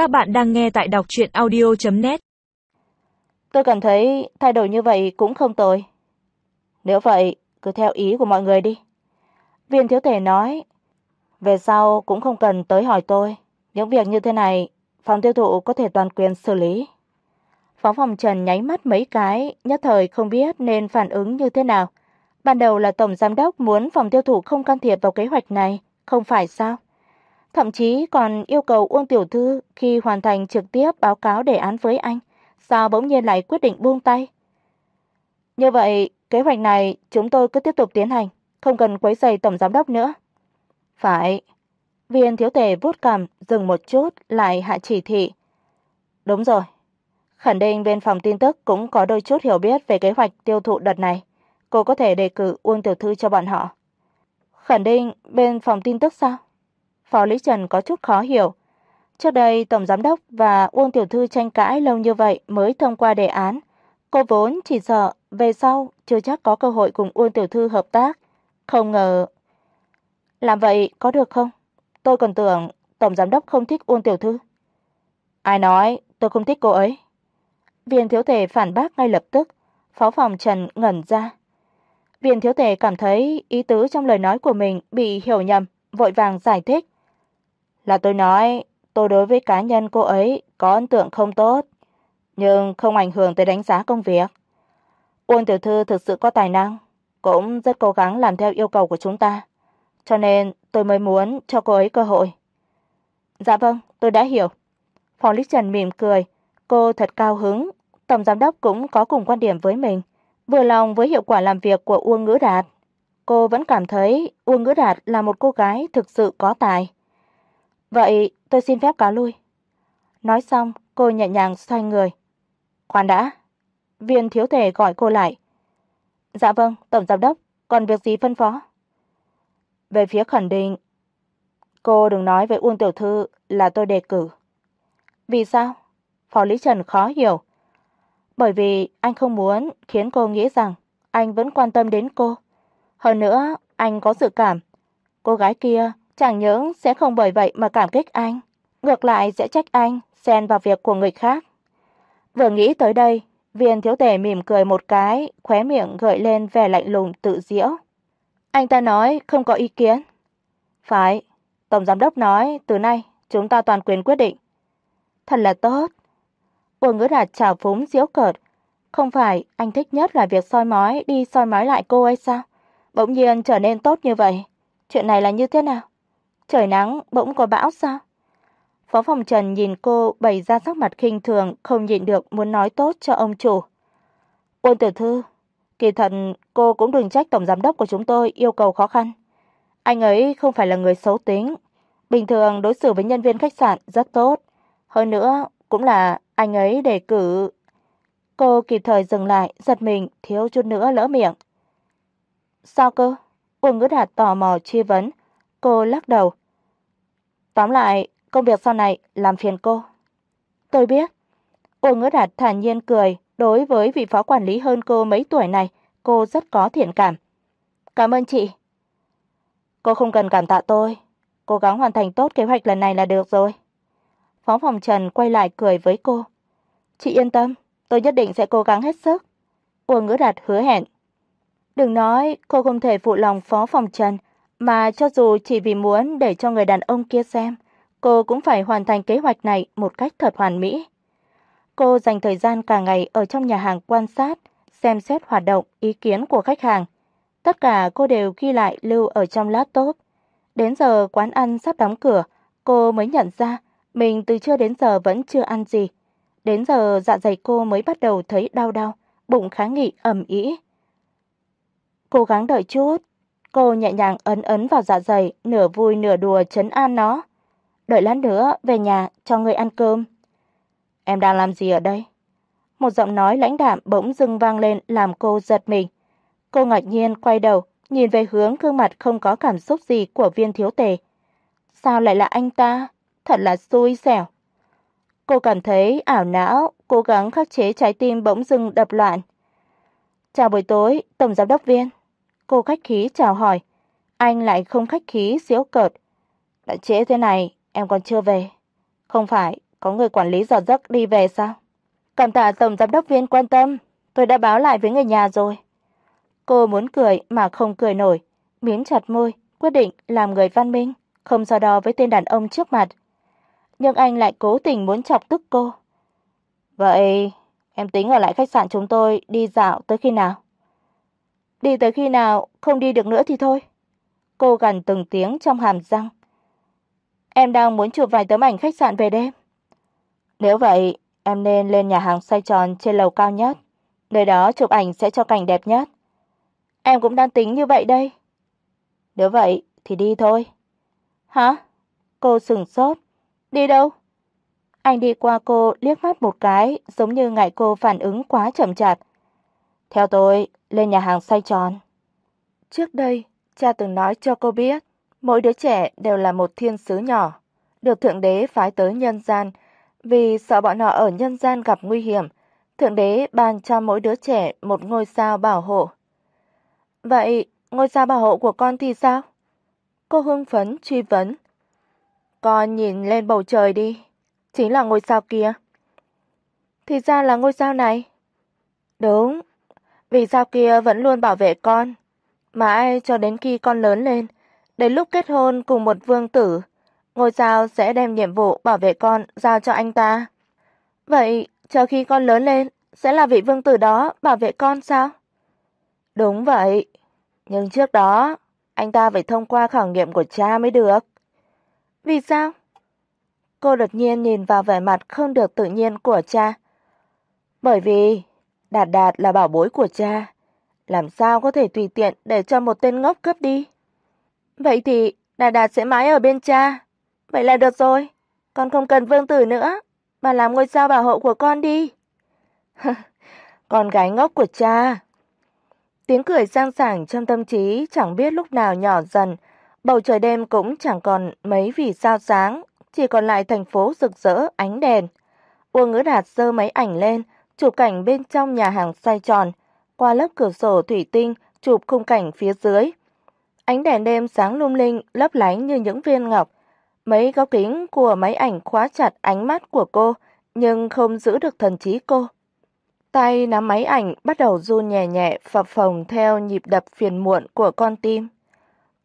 Các bạn đang nghe tại đọc chuyện audio.net Tôi cảm thấy thay đổi như vậy cũng không tồi. Nếu vậy, cứ theo ý của mọi người đi. Viên thiếu tể nói, về sau cũng không cần tới hỏi tôi. Những việc như thế này, phòng tiêu thụ có thể toàn quyền xử lý. Phó phòng Trần nháy mắt mấy cái, nhất thời không biết nên phản ứng như thế nào. Ban đầu là tổng giám đốc muốn phòng tiêu thụ không can thiệp vào kế hoạch này, không phải sao? Thậm chí còn yêu cầu Uông tiểu thư khi hoàn thành trực tiếp báo cáo đề án với anh, sao bỗng nhiên lại quyết định buông tay? Như vậy, kế hoạch này chúng tôi cứ tiếp tục tiến hành, không cần quấy rầy tổng giám đốc nữa. Phải. Viên thiếu tể vuốt cằm, dừng một chút lại hạ chỉ thị. Đúng rồi. Khẳng định bên phòng tin tức cũng có đôi chút hiểu biết về kế hoạch tiêu thụ đợt này, cô có thể đề cử Uông tiểu thư cho bọn họ. Khẳng định bên phòng tin tức sao? Phó Lý Trần có chút khó hiểu. Trước đây tổng giám đốc và Uông tiểu thư tranh cãi lâu như vậy mới thông qua đề án, cô vốn chỉ sợ về sau chưa chắc có cơ hội cùng Uông tiểu thư hợp tác, không ngờ làm vậy có được không? Tôi còn tưởng tổng giám đốc không thích Uông tiểu thư. Ai nói tôi không thích cô ấy? Viên thiếu thể phản bác ngay lập tức, phó phòng Trần ngẩn ra. Viên thiếu thể cảm thấy ý tứ trong lời nói của mình bị hiểu nhầm, vội vàng giải thích. Là tôi nói, tôi đối với cá nhân cô ấy có ấn tượng không tốt, nhưng không ảnh hưởng tới đánh giá công việc. Uông tiểu thư thực sự có tài năng, cũng rất cố gắng làm theo yêu cầu của chúng ta, cho nên tôi mới muốn cho cô ấy cơ hội. Dạ vâng, tôi đã hiểu. Phó Lý Trần mỉm cười, cô thật cao hứng, tổng giám đốc cũng có cùng quan điểm với mình, vừa lòng với hiệu quả làm việc của Uông Ngữ Đạt. Cô vẫn cảm thấy Uông Ngữ Đạt là một cô gái thực sự có tài. Vậy tôi xin phép cáo lui. Nói xong, cô nhẹ nhàng xoay người. Khoan đã. Viên thiếu thể gọi cô lại. Dạ vâng, tổng giám đốc, còn việc gì phân phó? Về phía khẳng định, cô đừng nói với Uông tiểu thư là tôi đề cử. Vì sao? Phó Lý Trần khó hiểu. Bởi vì anh không muốn khiến cô nghĩ rằng anh vẫn quan tâm đến cô. Hơn nữa, anh có dự cảm cô gái kia chẳng những sẽ không bởi vậy mà cảm kích anh, ngược lại sẽ trách anh xen vào việc của người khác. Vừa nghĩ tới đây, Viên thiếu tể mỉm cười một cái, khóe miệng gợi lên vẻ lạnh lùng tự giễu. Anh ta nói không có ý kiến. Phải, tổng giám đốc nói từ nay chúng ta toàn quyền quyết định. Thật là tốt. Uông Ngữ Đạt chào phúng giễu cợt, không phải anh thích nhất là việc soi mói đi soi mói lại cô ấy sao? Bỗng nhiên trở nên tốt như vậy. Chuyện này là như thế nào? Trời nắng bỗng có bão sao? Phó phòng Trần nhìn cô bày ra sắc mặt khinh thường, không nhịn được muốn nói tốt cho ông chủ. "Ôn tiểu thư, kỳ thật cô cũng đừng trách tổng giám đốc của chúng tôi yêu cầu khó khăn. Anh ấy không phải là người xấu tính, bình thường đối xử với nhân viên khách sạn rất tốt, hơn nữa cũng là anh ấy đề cử." Cô kịp thời dừng lại, giật mình thiếu chút nữa lỡ miệng. "Sao cơ?" Uông Ngữ Đạt tò mò truy vấn. Cô lắc đầu. Tóm lại, công việc sau này làm phiền cô. Tôi biết. Uông Ngữ Đạt thản nhiên cười, đối với vị phó quản lý hơn cô mấy tuổi này, cô rất có thiện cảm. Cảm ơn chị. Cô không cần cảm tạ tôi, cố gắng hoàn thành tốt kế hoạch lần này là được rồi. Phó phòng Trần quay lại cười với cô. Chị yên tâm, tôi nhất định sẽ cố gắng hết sức. Uông Ngữ Đạt hứa hẹn. Đừng nói cô không thể phụ lòng phó phòng Trần, mà cho dù chỉ vì muốn để cho người đàn ông kia xem, cô cũng phải hoàn thành kế hoạch này một cách thật hoàn mỹ. Cô dành thời gian cả ngày ở trong nhà hàng quan sát, xem xét hoạt động, ý kiến của khách hàng. Tất cả cô đều ghi lại lưu ở trong laptop. Đến giờ quán ăn sắp đóng cửa, cô mới nhận ra mình từ trưa đến giờ vẫn chưa ăn gì. Đến giờ dạ dày cô mới bắt đầu thấy đau đau, bụng kháng nghị ầm ĩ. Cố gắng đợi chút, Cô nhẹ nhàng ấn ấn vào dạ dày, nửa vui nửa đùa trấn an nó. Đợi lát nữa về nhà cho ngươi ăn cơm. Em đang làm gì ở đây? Một giọng nói lãnh đạm bỗng dưng vang lên làm cô giật mình. Cô ngạc nhiên quay đầu, nhìn về hướng gương mặt không có cảm xúc gì của Viên thiếu tề. Sao lại là anh ta? Thật là xui xẻo. Cô cảm thấy ảo não, cố gắng khắc chế trái tim bỗng dưng đập loạn. "Chào buổi tối, tổng giám đốc Viên." Cô khách khí chào hỏi, anh lại không khách khí giễu cợt. "Đã trễ thế này, em còn chưa về. Không phải có người quản lý giờ giấc đi về sao? Cảm tạ tổng giám đốc viên quan tâm, tôi đã báo lại với người nhà rồi. Cô muốn cười mà không cười nổi, mím chặt môi, quyết định làm người văn minh, không so đo với tên đàn ông trước mặt. Nhưng anh lại cố tình muốn chọc tức cô. "Vậy em tính ở lại khách sạn chúng tôi đi dạo tới khi nào?" "Đi tới khi nào không đi được nữa thì thôi." Cô gằn từng tiếng trong hàm răng. "Em đang muốn chụp vài tấm ảnh khách sạn về đêm." "Nếu vậy, em nên lên nhà hàng xoay tròn trên lầu cao nhất, nơi đó chụp ảnh sẽ cho cảnh đẹp nhất." "Em cũng đang tính như vậy đây." "Nếu vậy thì đi thôi." "Hả?" Cô sững sốt. "Đi đâu?" Anh đi qua cô liếc mắt một cái, giống như ngại cô phản ứng quá chậm chạp. "Theo tôi, lên nhà hàng xoay tròn." Trước đây, cha từng nói cho cô biết, mỗi đứa trẻ đều là một thiên sứ nhỏ, được thượng đế phái tới nhân gian, vì sợ bọn họ ở nhân gian gặp nguy hiểm, thượng đế ban cho mỗi đứa trẻ một ngôi sao bảo hộ. Vậy, ngôi sao bảo hộ của con thì sao? Cô hưng phấn truy vấn. Con nhìn lên bầu trời đi, chính là ngôi sao kia. Thì ra là ngôi sao này. Đúng, vì sao kia vẫn luôn bảo vệ con, mãi cho đến khi con lớn lên, đến lúc kết hôn cùng một vương tử, ngôi sao sẽ đem nhiệm vụ bảo vệ con giao cho anh ta. Vậy, chờ khi con lớn lên, sẽ là vị vương tử đó bảo vệ con sao? Đúng vậy, nhưng trước đó, anh ta phải thông qua khảo nghiệm của cha mới được. Vì sao? Cô đột nhiên nhìn vào vẻ mặt không được tự nhiên của cha. Bởi vì Đạt Đạt là bảo bối của cha, làm sao có thể tùy tiện để cho một tên ngốc cướp đi. Vậy thì Đạt Đạt sẽ mãi ở bên cha. Vậy là được rồi, con không cần vương tử nữa, mà làm ngôi sao bảo hộ của con đi. con gái ngốc của cha. Tiếng cười sang sảng trong tâm trí chẳng biết lúc nào nhỏ dần, bầu trời đêm cũng chẳng còn mấy vì sao sáng, chỉ còn lại thành phố rực rỡ ánh đèn. Uông Ngữ Đạt giơ máy ảnh lên, chụp cảnh bên trong nhà hàng xoay tròn, qua lớp cửa sổ thủy tinh chụp khung cảnh phía dưới. Ánh đèn đêm sáng lung linh, lấp lánh như những viên ngọc. Mấy góc kính của máy ảnh khóa chặt ánh mắt của cô, nhưng không giữ được thần trí cô. Tay nắm máy ảnh bắt đầu run nhẹ nhẹ phập phồng theo nhịp đập phiền muộn của con tim.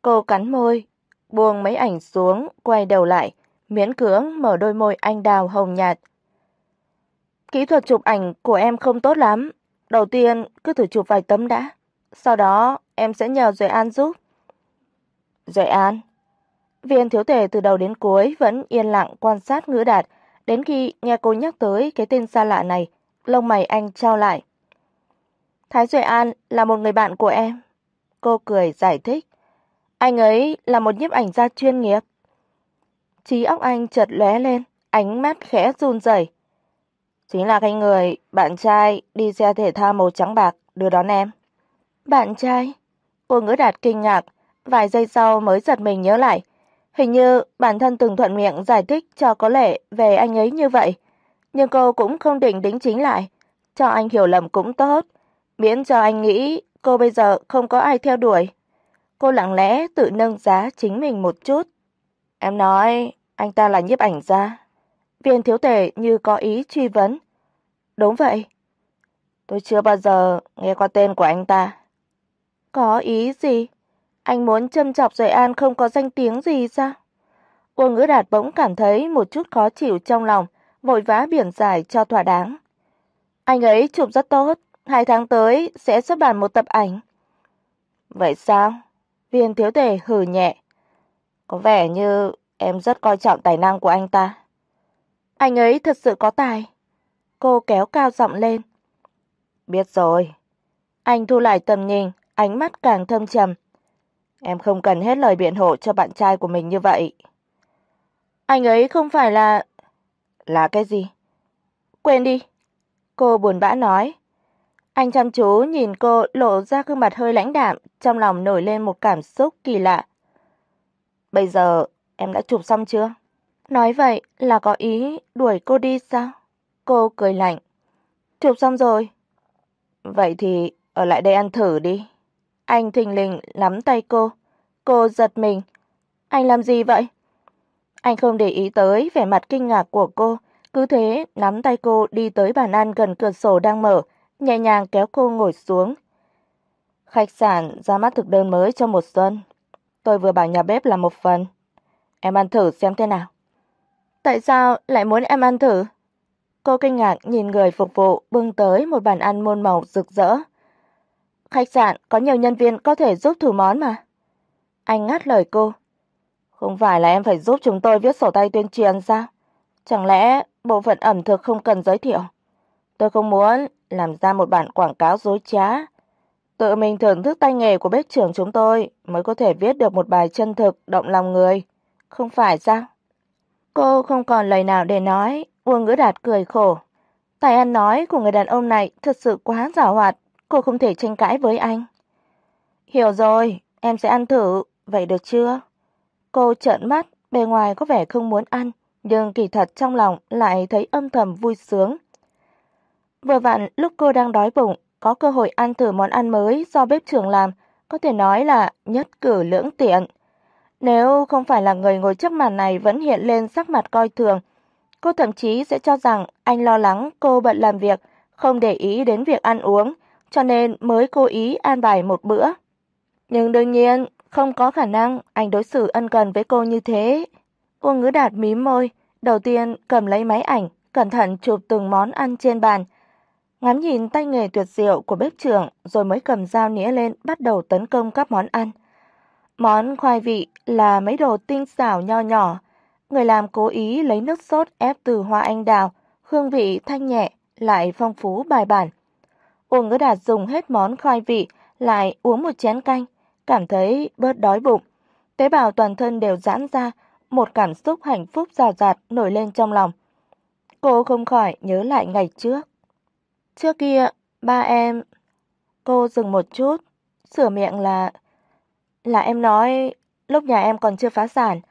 Cô cắn môi, buông máy ảnh xuống, quay đầu lại, miễn cưỡng mở đôi môi anh đào hồng nhạt. Kỹ thuật chụp ảnh của em không tốt lắm, đầu tiên cứ thử chụp vài tấm đã, sau đó em sẽ nhờ Duệ An giúp. Duệ An? Viên thiếu tể từ đầu đến cuối vẫn yên lặng quan sát Ngữ Đạt, đến khi nghe cô nhắc tới cái tên xa lạ này, lông mày anh trao lại. Thái Duệ An là một người bạn của em. Cô cười giải thích. Anh ấy là một nhiếp ảnh gia chuyên nghiệp. Trí óc anh chợt lóe lên, ánh mắt khẽ run rẩy. Chính là cái người bạn trai đi xe thể thao màu trắng bạc đưa đón em. Bạn trai? Cô ngỡ đạt kinh ngạc, vài giây sau mới giật mình nhớ lại. Hình như bản thân từng thuận miệng giải thích cho có lẽ về anh ấy như vậy, nhưng cô cũng không định đính chính lại, cho anh hiểu lầm cũng tốt, miễn cho anh nghĩ cô bây giờ không có ai theo đuổi. Cô lặng lẽ tự nâng giá chính mình một chút. Em nói anh ta là nhiếp ảnh gia. Viên thiếu tể như có ý truy vấn. Đúng vậy. Tôi chưa bao giờ nghe qua tên của anh ta. Có ý gì? Anh muốn châm chọc Duệ An không có danh tiếng gì sao? Uông Ngữ Đạt bỗng cảm thấy một chút khó chịu trong lòng, vội vã biển giải cho thỏa đáng. Anh ấy chụp rất tốt, hai tháng tới sẽ xuất bản một tập ảnh. Vậy sao? Viên thiếu tể hừ nhẹ. Có vẻ như em rất coi trọng tài năng của anh ta. Anh ấy thật sự có tài. Cô kéo cao giọng lên. Biết rồi. Anh thu lại tầm nhìn, ánh mắt càng thâm trầm. Em không cần hết lời biện hộ cho bạn trai của mình như vậy. Anh ấy không phải là là cái gì? Quên đi. Cô buồn bã nói. Anh chăm chú nhìn cô lộ ra gương mặt hơi lãnh đạm, trong lòng nổi lên một cảm xúc kỳ lạ. Bây giờ em đã chụp xong chưa? Nói vậy là có ý đuổi cô đi sao? Cô cười lạnh. Chụp xong rồi. Vậy thì ở lại đây ăn thử đi. Anh thình lình nắm tay cô. Cô giật mình. Anh làm gì vậy? Anh không để ý tới vẻ mặt kinh ngạc của cô, Cứ thế, nắm tay cô đi tới bàn ăn gần cửa sổ đang mở, nhẹ nhàng kéo cô ngồi xuống. Khách sạn ra mắt thực đơn mới cho một xuân. Tôi vừa bảo nhà bếp làm một phần. Em ăn thử xem thế nào. Tại sao lại muốn em ăn thử? Cô kinh ngạc nhìn người phục vụ bưng tới một bàn ăn muôn màu rực rỡ. Khách sạn có nhiều nhân viên có thể giúp thử món mà. Anh ngắt lời cô. Không phải là em phải giúp chúng tôi viết sổ tay tuyên truyền sao? Chẳng lẽ bộ phận ẩm thực không cần giới thiệu? Tôi không muốn làm ra một bản quảng cáo dối trá. Tự mình thưởng thức tay nghề của bếp trưởng chúng tôi mới có thể viết được một bài chân thực động lòng người, không phải sao? Cô không còn lời nào để nói, Uông Ngữ Đạt cười khổ. Tài ăn nói của người đàn ông này thật sự quá giàu hoạt, cô không thể tranh cãi với anh. Hiểu rồi, em sẽ ăn thử, vậy được chưa? Cô trợn mắt, bề ngoài có vẻ không muốn ăn, nhưng kỳ thật trong lòng lại thấy âm thầm vui sướng. Vừa vặn lúc cô đang đói bụng, có cơ hội ăn thử món ăn mới do bếp trưởng làm, có thể nói là nhất cử lưỡng tiện. Nếu không phải là người ngồi trước màn này vẫn hiện lên sắc mặt coi thường, cô thậm chí sẽ cho rằng anh lo lắng cô bận làm việc, không để ý đến việc ăn uống, cho nên mới cố ý an bài một bữa. Nhưng đương nhiên, không có khả năng anh đối xử ân cần với cô như thế. Uông Ngữ Đạt mím môi, đầu tiên cầm lấy máy ảnh, cẩn thận chụp từng món ăn trên bàn, ngắm nhìn tay nghề tuyệt diệu của bếp trưởng rồi mới cầm dao nĩa lên bắt đầu tấn công các món ăn. Món khoai vị là mấy đồ tinh xảo nho nhỏ, người làm cố ý lấy nước sốt ép từ hoa anh đào, hương vị thanh nhẹ lại phong phú bài bản. Uông Ngữ Đạt dùng hết món khoai vị, lại uống một chén canh, cảm thấy bớt đói bụng. Tế bào toàn thân đều giãn ra, một cảm xúc hạnh phúc rào rạt nổi lên trong lòng. Cô không khỏi nhớ lại ngày trước. Trước kia, ba em... Cô dừng một chút, sửa miệng là... Là em nói, lúc nhà em còn chưa phá sản,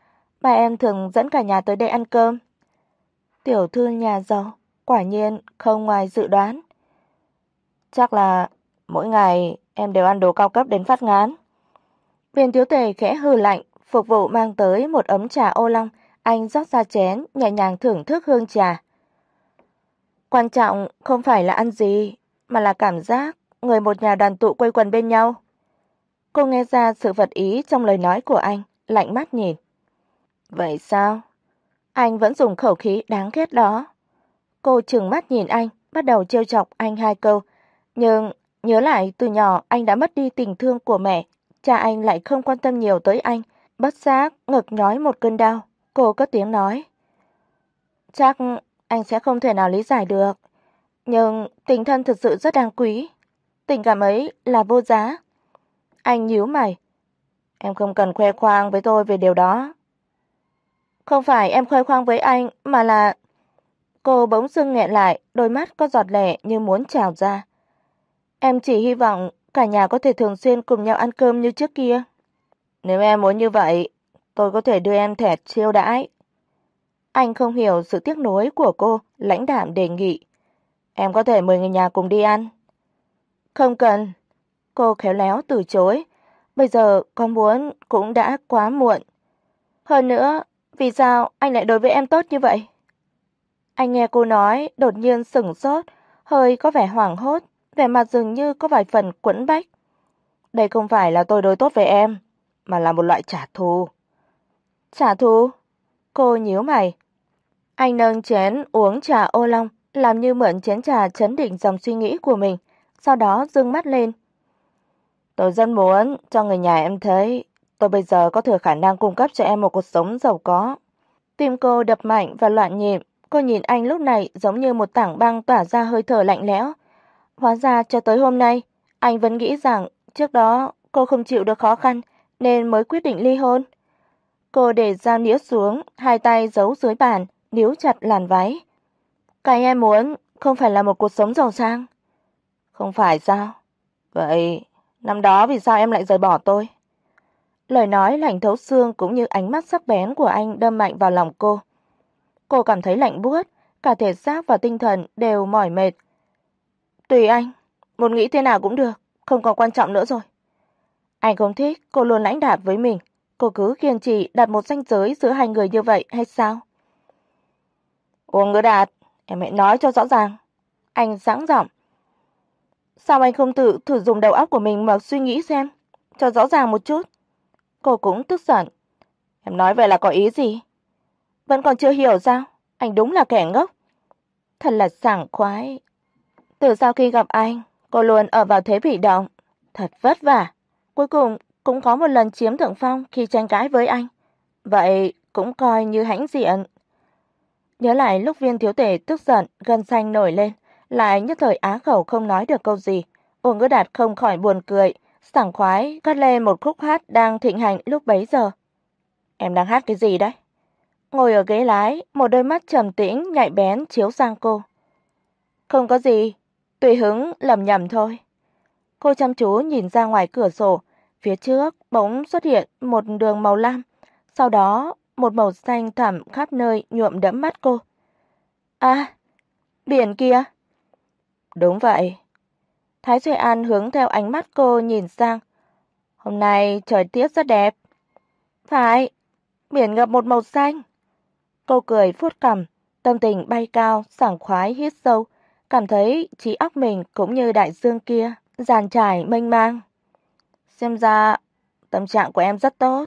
ba em thường dẫn cả nhà tới đây ăn cơm. Tiểu thư nhà giàu, quả nhiên không ngoài dự đoán. Chắc là mỗi ngày em đều ăn đồ cao cấp đến phát ngán. Viên thiếu tề khẽ hừ lạnh, phục vụ mang tới một ấm trà ô long, anh rót ra chén, nhẹ nhàng thưởng thức hương trà. Quan trọng không phải là ăn gì, mà là cảm giác người một nhà đoàn tụ quây quần bên nhau. Cô nghe ra sự vật ý trong lời nói của anh, lạnh mắt nhìn. Vậy sao? Anh vẫn dùng khẩu khí đáng ghét đó. Cô trừng mắt nhìn anh, bắt đầu trêu chọc anh hai câu, nhưng nhớ lại từ nhỏ anh đã mất đi tình thương của mẹ, cha anh lại không quan tâm nhiều tới anh, bất giác ngực nhói một cơn đau. Cô cất tiếng nói: "Chắc anh sẽ không thể nào lý giải được, nhưng tình thân thực sự rất đáng quý, tình cảm ấy là vô giá." Anh nhíu mày. "Em không cần khoe khoang với tôi về điều đó." "Không phải em khoe khoang với anh, mà là..." Cô bỗng dưng nghẹn lại, đôi mắt có giọt lệ như muốn trào ra. "Em chỉ hy vọng cả nhà có thể thường xuyên cùng nhau ăn cơm như trước kia." "Nếu em muốn như vậy, tôi có thể đưa em thẻ chiêu đãi." Anh không hiểu sự tiếc nuối của cô, lãnh đạm đề nghị. "Em có thể mời người nhà cùng đi ăn." "Không cần." Cô khéo léo từ chối. Bây giờ có muốn cũng đã quá muộn. Hơn nữa, vì sao anh lại đối với em tốt như vậy? Anh nghe cô nói, đột nhiên sững sốt, hơi có vẻ hoảng hốt, vẻ mặt dường như có vài phần quẫn bách. Đây không phải là tôi đối tốt với em, mà là một loại trả thù. Trả thù? Cô nhíu mày. Anh nâng chén uống trà ô long, làm như mượn chén trà chấn định dòng suy nghĩ của mình, sau đó dương mắt lên. Tôi rất muốn cho người nhà em thấy tôi bây giờ có thừa khả năng cung cấp cho em một cuộc sống giàu có. Tim cô đập mạnh và loạn nhịp, cô nhìn anh lúc này giống như một tảng băng tỏa ra hơi thở lạnh lẽo. Hóa ra cho tới hôm nay, anh vẫn nghĩ rằng trước đó cô không chịu được khó khăn nên mới quyết định ly hôn. Cô để dao nĩa xuống, hai tay giấu dưới bàn, níu chặt làn váy. Cái em muốn không phải là một cuộc sống giàu sang. Không phải sao? Vậy năm đó vì sao em lại rời bỏ tôi? Lời nói lạnh thấu xương cũng như ánh mắt sắc bén của anh đâm mạnh vào lòng cô. Cô cảm thấy lạnh buốt, cả thể xác và tinh thần đều mỏi mệt. Tùy anh, muốn nghĩ thế nào cũng được, không còn quan trọng nữa rồi. Anh không thích cô luôn lãnh đạm với mình, cô cứ kiên trì đặt một ranh giới giữa hai người như vậy hay sao? Uông Ngữ Đạt, em hãy nói cho rõ ràng." Anh sẵn giọng. "Sao anh không tự thử dùng đầu óc của mình mà suy nghĩ xem, cho rõ ràng một chút?" Cô cũng tức giận. "Em nói vậy là có ý gì?" Vẫn còn chưa hiểu sao? Anh đúng là kẻ ngốc. Thật là sảng khoái. Từ sau khi gặp anh, cô luôn ở vào thế bị động, thật vất vả. Cuối cùng cũng có một lần chiếm thượng phong khi tranh cãi với anh. Vậy cũng coi như hãnh diện. Nhớ lại lúc Viên thiếu tể tức giận, gân xanh nổi lên, lại nhất thời á khẩu không nói được câu gì. Uông ngư Đạt không khỏi buồn cười, sảng khoái cất lên một khúc hát đang thịnh hành lúc bấy giờ. Em đang hát cái gì đấy? Ngồi ở ghế lái, một đôi mắt trầm tĩnh nhạy bén chiếu sang cô. Không có gì, tùy hứng lầm nhầm thôi. Cô chăm chú nhìn ra ngoài cửa sổ, phía trước bỗng xuất hiện một đường màu lam, sau đó một màu xanh thẳm khắp nơi nhuộm đẫm mắt cô. À, biển kia. Đúng vậy. Thái Duy An hướng theo ánh mắt cô nhìn sang. Hôm nay trời tiết rất đẹp. Phải, biển ngập một màu xanh. Cô cười phút cằm, tâm tình bay cao, sảng khoái hít sâu, cảm thấy trí óc mình cũng như đại dương kia, dàn trải mênh mang. Xem ra tâm trạng của em rất tốt.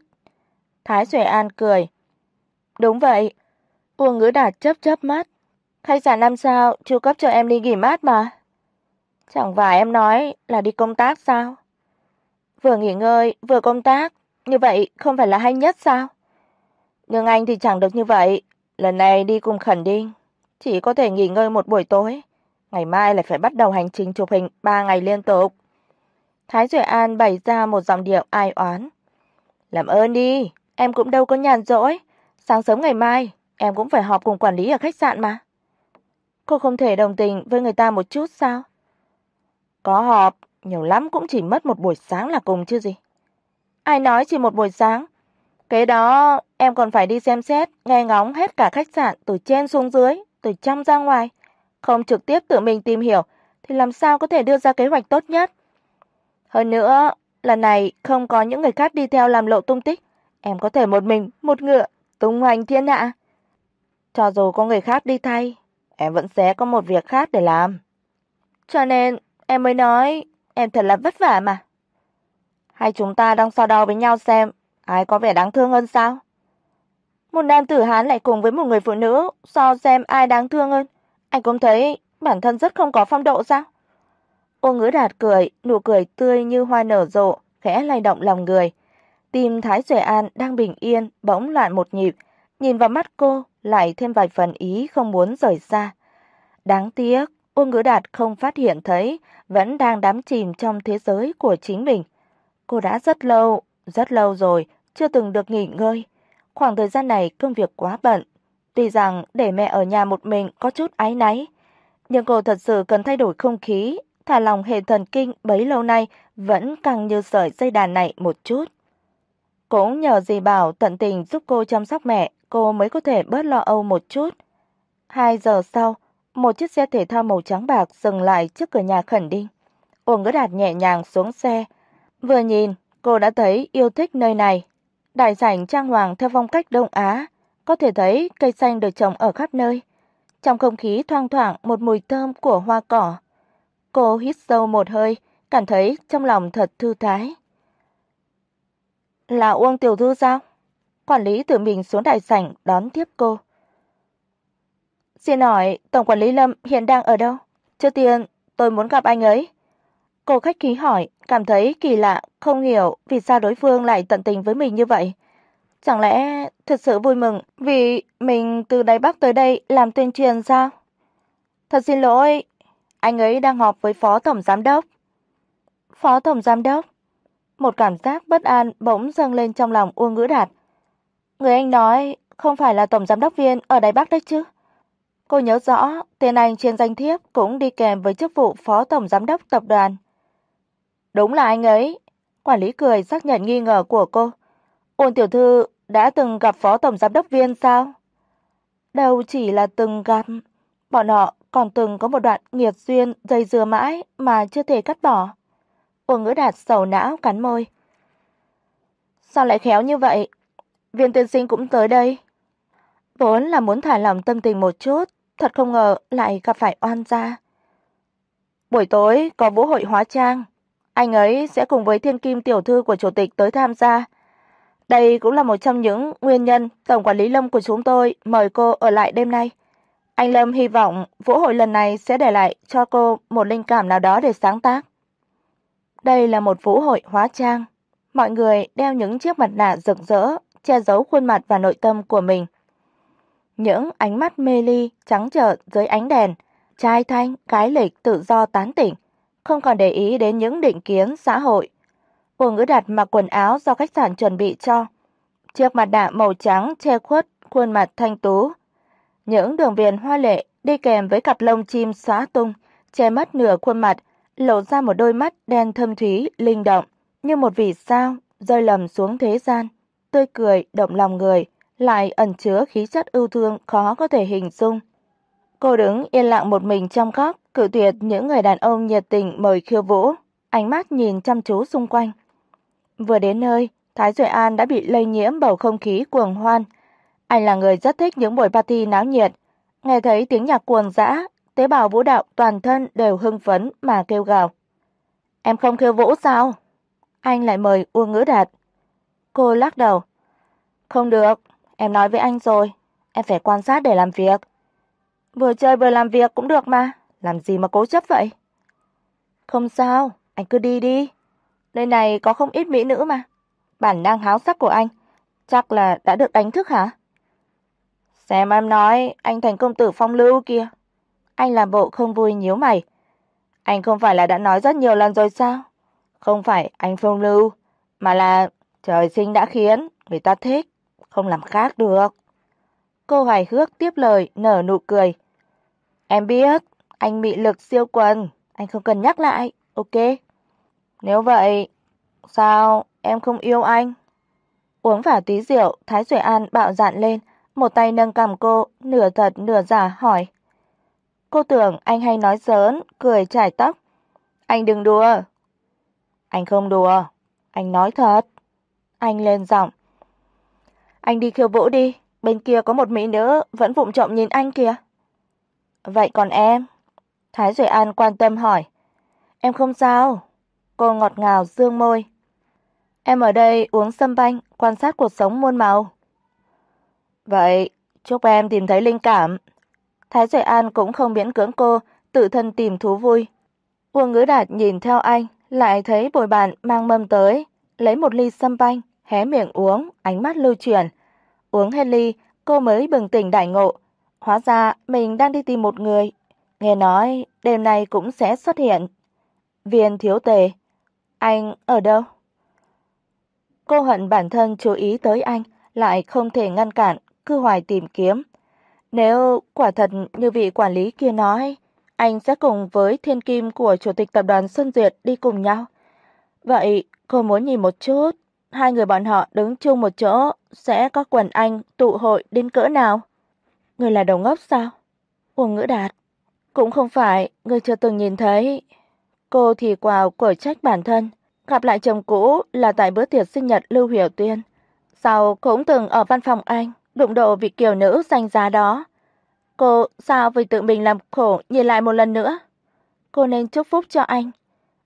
Thái Duệ An cười. Đúng vậy. Uông Ngữ Đạt chớp chớp mắt. Khách sạn năm sao chu cấp cho em đi nghỉ mát mà. Chẳng phải em nói là đi công tác sao? Vừa nghỉ ngơi, vừa công tác, như vậy không phải là hay nhất sao? Nhưng anh thì chẳng được như vậy, lần này đi cùng Khẩn Đinh, chỉ có thể nghỉ ngơi một buổi tối, ngày mai lại phải bắt đầu hành trình chụp hình 3 ngày liên tục. Thái Duệ An bày ra một giọng điệu ai oán. "Làm ơn đi, em cũng đâu có nhàn rỗi, sáng sớm ngày mai em cũng phải họp cùng quản lý ở khách sạn mà." Cô không thể đồng tình với người ta một chút sao? Có họp, nhiều lắm cũng chỉ mất một buổi sáng là cùng chứ gì. Ai nói chỉ một buổi sáng? Cái đó em còn phải đi xem xét, nghe ngóng hết cả khách sạn từ trên xuống dưới, từ trong ra ngoài, không trực tiếp tự mình tìm hiểu thì làm sao có thể đưa ra kế hoạch tốt nhất. Hơn nữa, lần này không có những người khác đi theo làm lộ tung tích, em có thể một mình, một ngựa tung hoành thiên hạ. Cho dù có người khác đi thay, em vẫn sẽ có một việc khác để làm. Cho nên em mới nói em thật là vất vả mà. Hai chúng ta đang so đo với nhau xem ai có vẻ đáng thương hơn sao? Một nam tử Hán lại cùng với một người phụ nữ so xem ai đáng thương hơn, anh cũng thấy bản thân rất không có phong độ sao? Ô Ngữ Đạt cười, nụ cười tươi như hoa nở rộ, khẽ lay động lòng người. Tim Thái Duệ An đang bình yên bỗng loạn một nhịp, nhìn vào mắt cô lại thêm vài phần ý không muốn rời xa. Đáng tiếc, Ô Ngữ Đạt không phát hiện thấy, vẫn đang đắm chìm trong thế giới của chính mình. Cô đã rất lâu, rất lâu rồi chưa từng được nghỉ ngơi. Khoảng thời gian này công việc quá bận, tuy rằng để mẹ ở nhà một mình có chút áy náy, nhưng cô thật sự cần thay đổi không khí, thả lòng hệ thần kinh bấy lâu nay vẫn căng như sợi dây đàn này một chút. Cũng nhờ dì Bảo tận tình giúp cô chăm sóc mẹ, cô mới có thể bớt lo âu một chút. 2 giờ sau, một chiếc xe thể thao màu trắng bạc dừng lại trước cửa nhà Khẩn Đinh. Uông Ngữ Đạt nhẹ nhàng xuống xe, vừa nhìn, cô đã thấy yêu thích nơi này. Đại sảnh trang hoàng theo phong cách Đông Á, có thể thấy cây xanh được trồng ở khắp nơi. Trong không khí thoang thoảng một mùi thơm của hoa cỏ. Cô hít sâu một hơi, cảm thấy trong lòng thật thư thái. Là Uông tiểu thư sao? Quản lý tự mình xuống đại sảnh đón tiếp cô. Xin hỏi, tổng quản lý Lâm hiện đang ở đâu? Trước tiên, tôi muốn gặp anh ấy. Cô khách khí hỏi, cảm thấy kỳ lạ, không hiểu vì sao đối phương lại tận tình với mình như vậy. Chẳng lẽ thật sự vui mừng vì mình từ Đài Bắc tới đây làm tuyên truyền sao? Thật xin lỗi, anh ấy đang họp với phó tổng giám đốc. Phó tổng giám đốc? Một cảm giác bất an bỗng dâng lên trong lòng Uông Ngữ Đạt. Người anh nói không phải là tổng giám đốc viên ở Đài Bắc đấy chứ? Cô nhớ rõ, tên anh trên danh thiếp cũng đi kèm với chức vụ phó tổng giám đốc tập đoàn. Đúng là anh ấy. Quản lý cười xác nhận nghi ngờ của cô. Ôn tiểu thư đã từng gặp phó tổng giám đốc viên sao? Đâu chỉ là từng gặp, bọn họ còn từng có một đoạn nghiệt duyên dây dưa mãi mà chưa thể cắt bỏ. Ôn Ngữ Đạt sầu não cắn môi. Sao lại khéo như vậy? Viên tiên sinh cũng tới đây. Vốn là muốn thả lỏng tâm tình một chút, thật không ngờ lại gặp phải oan gia. Buổi tối có vũ hội hóa trang, anh ấy sẽ cùng với Thiên Kim tiểu thư của chủ tịch tới tham gia. Đây cũng là một trong những nguyên nhân tổng quản lý Lâm của chúng tôi mời cô ở lại đêm nay. Anh Lâm hy vọng vũ hội lần này sẽ để lại cho cô một linh cảm nào đó để sáng tác. Đây là một vũ hội hóa trang, mọi người đeo những chiếc mặt nạ rực rỡ che giấu khuôn mặt và nội tâm của mình. Những ánh mắt mê ly trắng trợn dưới ánh đèn, trai thanh, gái lịch tự do tán tỉnh, không còn để ý đến những định kiến xã hội. Cô Ngữ Đạt mặc quần áo do khách sạn chuẩn bị cho, chiếc mặt nạ màu trắng che khuất khuôn mặt thanh tú. Những đường viền hoa lệ đi kèm với cặp lông chim xóa tung, che mất nửa khuôn mặt, lộ ra một đôi mắt đen thâm thúy linh động, như một vì sao rơi lầm xuống thế gian, tươi cười động lòng người, lại ẩn chứa khí chất ưu thương khó có thể hình dung. Cô đứng yên lặng một mình trong góc, cự tuyệt những người đàn ông nhiệt tình mời khiêu vũ, ánh mắt nhìn chăm chú xung quanh. Vừa đến nơi, Thái Duệ An đã bị lây nhiễm bầu không khí cuồng hoan. Anh là người rất thích những buổi party náo nhiệt, nghe thấy tiếng nhạc cuồng dã, tế bào vũ đạo toàn thân đều hưng phấn mà kêu gào. "Em không khiêu vũ sao?" Anh lại mời Uông Ngữ Đạt. Cô lắc đầu. "Không được, em nói với anh rồi, em phải quan sát để làm việc." Vừa chơi vừa làm việc cũng được mà, làm gì mà cố chấp vậy? Không sao, anh cứ đi đi. Nơi này có không ít mỹ nữ mà. Bản năng háo sắc của anh chắc là đã được đánh thức hả? Xem em nói, anh thành công tử phong lưu kia. Anh làm bộ không vui nhíu mày. Anh không phải là đã nói rất nhiều lần rồi sao? Không phải anh phong lưu, mà là trời sinh đã khiến người ta thích, không làm khác được. Cô hài hước tiếp lời nở nụ cười. Em biết, anh mị lực siêu quần, anh không cần nhắc lại, ok? Nếu vậy, sao em không yêu anh? Uống vào tí rượu, Thái Duệ An bạo dạn lên, một tay nâng cằm cô, nửa thật nửa giả hỏi. Cô tưởng anh hay nói giỡn, cười chải tóc. Anh đừng đùa. Anh không đùa, anh nói thật. Anh lên giọng. Anh đi khiêu vũ đi, bên kia có một mỹ nữ vẫn vụng trộm nhìn anh kìa. Vậy còn em? Thái Duệ An quan tâm hỏi. Em không sao. Cô ngọt ngào dương môi. Em ở đây uống sâm banh, quan sát cuộc sống muôn màu. Vậy, chúc em tìm thấy linh cảm. Thái Duệ An cũng không miễn cưỡng cô, tự thân tìm thú vui. Uông Ngữ Đạt nhìn theo anh, lại thấy bồi bàn mang mâm tới, lấy một ly sâm banh, hé miệng uống, ánh mắt lưu chuyển. Uống hết ly, cô mới bừng tỉnh đại ngộ, Hóa ra mình đang đi tìm một người, nghe nói đêm nay cũng sẽ xuất hiện. Viên thiếu tề, anh ở đâu? Cô hận bản thân chú ý tới anh, lại không thể ngăn cản, cứ hoài tìm kiếm. Nếu quả thật như vị quản lý kia nói, anh sẽ cùng với thiên kim của chủ tịch tập đoàn Xuân Duyệt đi cùng nhau. Vậy cô muốn nhìn một chút, hai người bọn họ đứng chung một chỗ sẽ có quần anh tụ hội đến cỡ nào? Người là đầu ngốc sao? Uông Ngữ Đạt, cũng không phải, người chưa từng nhìn thấy. Cô thì quào cởi trách bản thân, gặp lại chồng cũ là tại bữa tiệc sinh nhật Lưu Hiểu Tuyên. Sau cũng từng ở văn phòng anh, đụng độ vị kiều nữ danh giá đó. Cô sao vì tự mình làm khổ nhìn lại một lần nữa? Cô nên chúc phúc cho anh.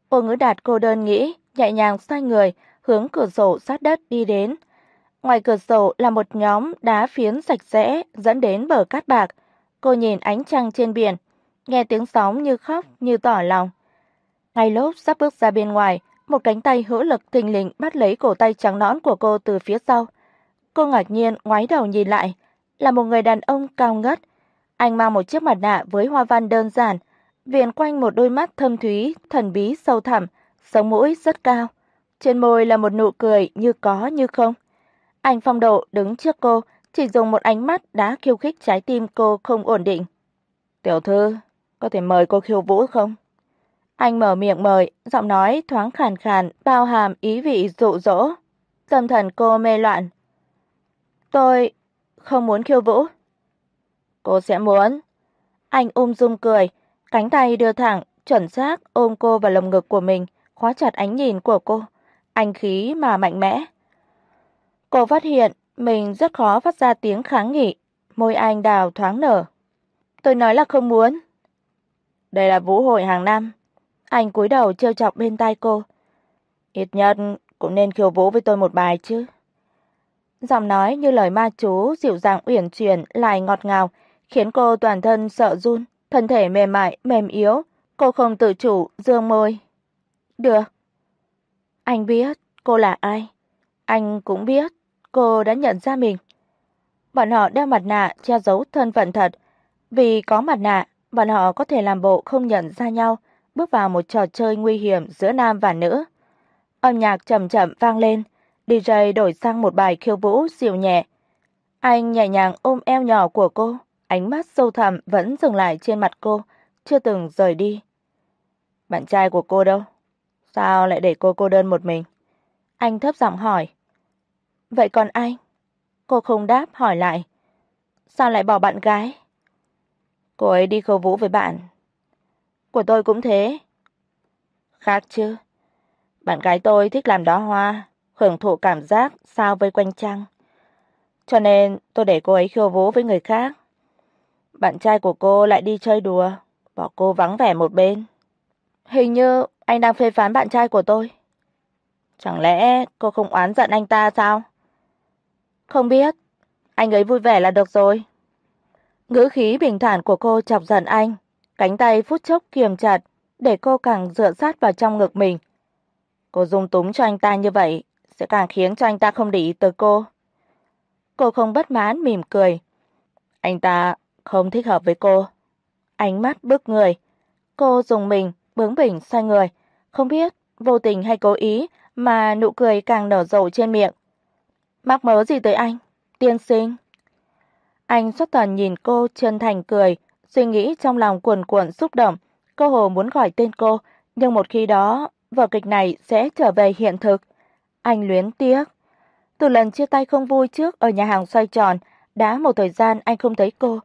Uông Ngữ Đạt cô đơn nghĩ, nhẹ nhàng xoay người, hướng cửa sổ sát đất đi đến. Ngoài cửa sổ là một nhóm đá phiến sạch sẽ dẫn đến bờ cát bạc. Cô nhìn ánh trăng trên biển, nghe tiếng sóng như khóc như tỏ lòng. Ngay lúc sắp bước ra bên ngoài, một cánh tay hữu lực thình lình bắt lấy cổ tay trắng nõn của cô từ phía sau. Cô ngạc nhiên ngoái đầu nhìn lại, là một người đàn ông cao ngất. Anh mang một chiếc mặt nạ với hoa văn đơn giản, viền quanh một đôi mắt thâm thúy, thần bí sâu thẳm, sống mũi rất cao. Trên môi là một nụ cười như có như không. Anh Phong Độ đứng trước cô, chỉ dùng một ánh mắt đã khiêu khích trái tim cô không ổn định. "Tiểu thư, có thể mời cô khiêu vũ không?" Anh mở miệng mời, giọng nói thoáng khàn khàn, bao hàm ý vị dụ dỗ. Tâm thần cô mê loạn. "Tôi không muốn khiêu vũ." "Cô sẽ muốn." Anh ung dung cười, cánh tay đưa thẳng, chuẩn xác ôm cô vào lồng ngực của mình, khóa chặt ánh nhìn của cô, anh khí mà mạnh mẽ. Cô phát hiện mình rất khó phát ra tiếng kháng nghị, môi anh đào thoáng nở. Tôi nói là không muốn. Đây là vũ hội hàng năm. Anh cúi đầu trêu chọc bên tai cô. Ít nhất cũng nên khiêu vũ với tôi một bài chứ. Giọng nói như lời ma chú dịu dàng uyển chuyển lại ngọt ngào, khiến cô toàn thân sợ run, thân thể mềm mại, mềm yếu, cô không tự chủ dương môi. "Được." Anh biết cô là ai, anh cũng biết cô đã nhận ra mình. Bọn họ đeo mặt nạ che giấu thân phận thật, vì có mặt nạ, bọn họ có thể làm bộ không nhận ra nhau, bước vào một trò chơi nguy hiểm giữa nam và nữ. Âm nhạc chậm chậm vang lên, DJ đổi sang một bài khiêu vũ dịu nhẹ. Anh nhẹ nhàng ôm eo nhỏ của cô, ánh mắt sâu thẳm vẫn dừng lại trên mặt cô, chưa từng rời đi. Bạn trai của cô đâu? Sao lại để cô cô đơn một mình? Anh thấp giọng hỏi. Vậy còn anh? Cô không đáp hỏi lại. Sao lại bỏ bạn gái? Cô ấy đi khâu vũ với bạn. Của tôi cũng thế. Khác chứ. Bạn gái tôi thích làm đóa hoa, hưởng thụ cảm giác sao vây quanh trăng. Cho nên tôi để cô ấy khiêu vũ với người khác. Bạn trai của cô lại đi chơi đùa, bỏ cô vắng vẻ một bên. Hình như anh đang phê phán bạn trai của tôi. Chẳng lẽ cô không oán giận anh ta sao? Không biết, anh ấy vui vẻ là được rồi. Ngữ khí bình thản của cô chọc giận anh, cánh tay phút chốc kiềm chặt để cô càng dựa sát vào trong ngực mình. Cô dung túng cho anh ta như vậy sẽ càng khiến cho anh ta không để ý tới cô. Cô không bất mãn mỉm cười. Anh ta không thích hợp với cô. Ánh mắt bức người. Cô dùng mình, bướng bỉnh xoay người, không biết vô tình hay cố ý mà nụ cười càng nở rộ trên miệng. Mắc mớ gì tới anh, tiên sinh? Anh xuất thần nhìn cô chân thành cười, suy nghĩ trong lòng cuồn cuộn xúc động, cô hồ muốn gọi tên cô, nhưng một khi đó, vở kịch này sẽ trở về hiện thực. Anh luyến tiếc. Từ lần chia tay không vui trước ở nhà hàng xoay tròn, đã một thời gian anh không thấy cô.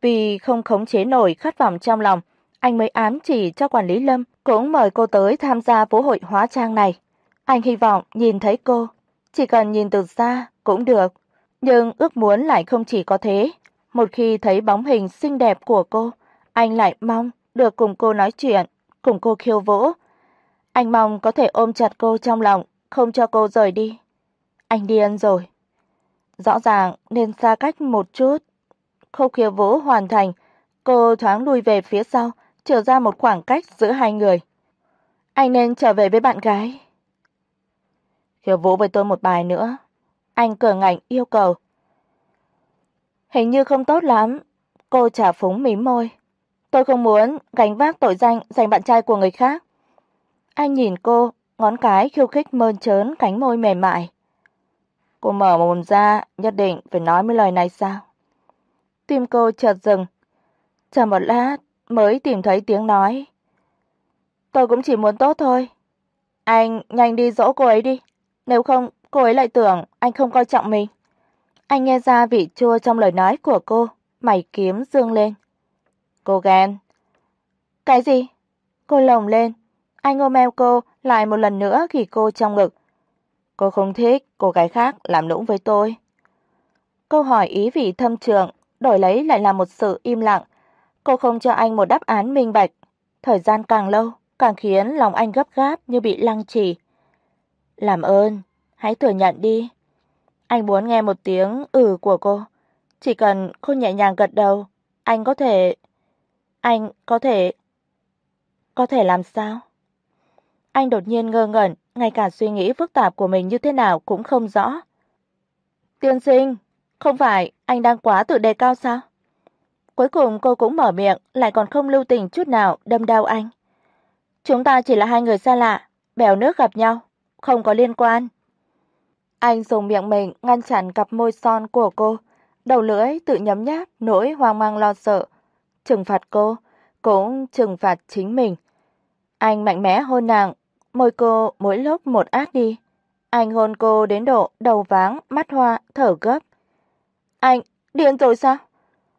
Vì không khống chế nổi khát vọng trong lòng, anh mới ám chỉ cho quản lý Lâm cũng mời cô tới tham gia vũ hội hóa trang này. Anh hy vọng nhìn thấy cô, chỉ cần nhìn từ xa cũng được, nhưng ước muốn lại không chỉ có thế. Một khi thấy bóng hình xinh đẹp của cô, anh lại mong được cùng cô nói chuyện, cùng cô khiêu vũ. Anh mong có thể ôm chặt cô trong lòng, không cho cô rời đi. Anh điên rồi. Rõ ràng nên xa cách một chút. Khâu khiêu vũ hoàn thành, cô thoáng lùi về phía sau, trở ra một khoảng cách giữa hai người. Anh nên trở về với bạn gái. Khiêu vũ với tôi một bài nữa. Anh cờ ngạnh yêu cầu. Hình như không tốt lắm. Cô trả phúng mím môi. Tôi không muốn gánh vác tội danh giành bạn trai của người khác. Anh nhìn cô, ngón cái khiêu khích mơn trớn cánh môi mềm mại. Cô mở mồm ra, nhất định phải nói mấy lời này sao? Tim cô chợt dừng. Chờ một lát mới tìm thấy tiếng nói. Tôi cũng chỉ muốn tốt thôi. Anh nhanh đi dỗ cô ấy đi, nếu không cô ấy lại tưởng anh không coi trọng mình. Anh nghe ra vị chua trong lời nói của cô, mày kiếm dương lên. Cô ghen. Cái gì? Cô lồng lên. Anh ôm eo cô lại một lần nữa khi cô trong ngực. Cô không thích cô gái khác làm lũng với tôi. Câu hỏi ý vị thâm trường, đổi lấy lại là một sự im lặng. Cô không cho anh một đáp án minh bạch. Thời gian càng lâu, càng khiến lòng anh gấp gáp như bị lăng trì. "Làm ơn, hãy thừa nhận đi." Anh muốn nghe một tiếng ừ của cô. Chỉ cần cô nhẹ nhàng gật đầu, anh có thể anh có thể có thể làm sao? Anh đột nhiên ngơ ngẩn, ngay cả suy nghĩ phức tạp của mình như thế nào cũng không rõ. "Tiên sinh, không phải anh đang quá tự đề cao sao?" Cuối cùng cô cũng mở miệng, lại còn không lưu tình chút nào đâm đau anh. "Chúng ta chỉ là hai người xa lạ, bèo nước gặp nhau, không có liên quan." Anh dùng miệng mình ngăn chặn cặp môi son của cô, đầu lưỡi tự nhấm nháp nỗi hoang mang lo sợ, trừng phạt cô, cũng trừng phạt chính mình. Anh mạnh mẽ hôn nàng, môi cô mỗi lúc một át đi. Anh hôn cô đến độ đầu váng, mắt hoa, thở gấp. Anh điên rồi sao?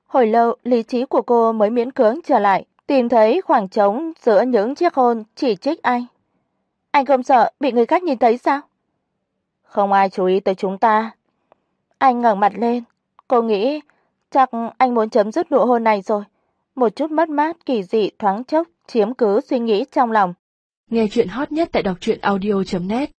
Hồi lâu lý trí của cô mới miễn cưỡng trở lại, tìm thấy khoảng trống giữa những chiếc hôn chỉ trích anh. Anh không sợ bị người khác nhìn thấy sao? Không ai chú ý tới chúng ta. Anh ngẩng mặt lên, cô nghĩ chắc anh muốn chấm dứt nụ hôn này rồi, một chút mất mát kỳ dị thoáng chốc chiếm cứ suy nghĩ trong lòng. Nghe chuyện hot nhất tại đọc truyện audio net